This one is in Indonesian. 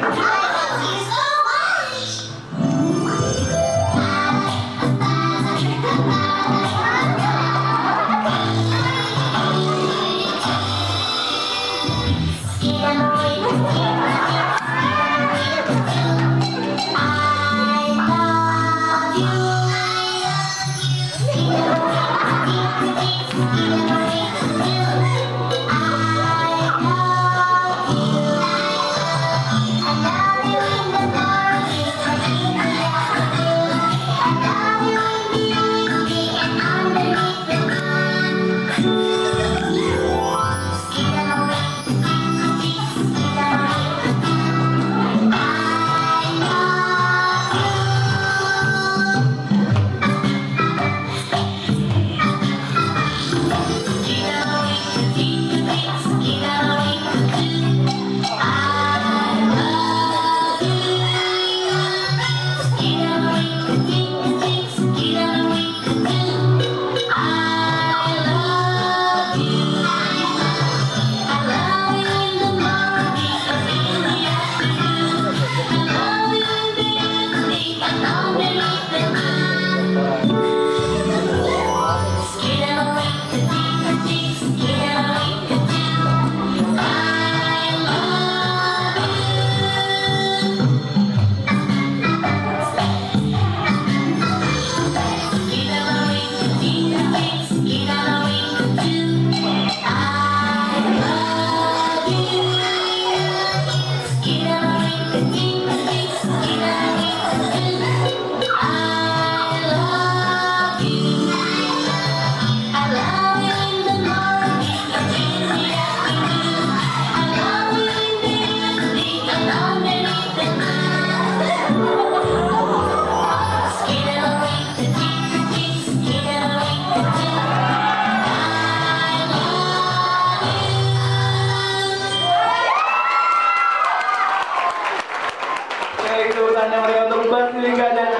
Woo! tangannya mereka untuk berlingga dan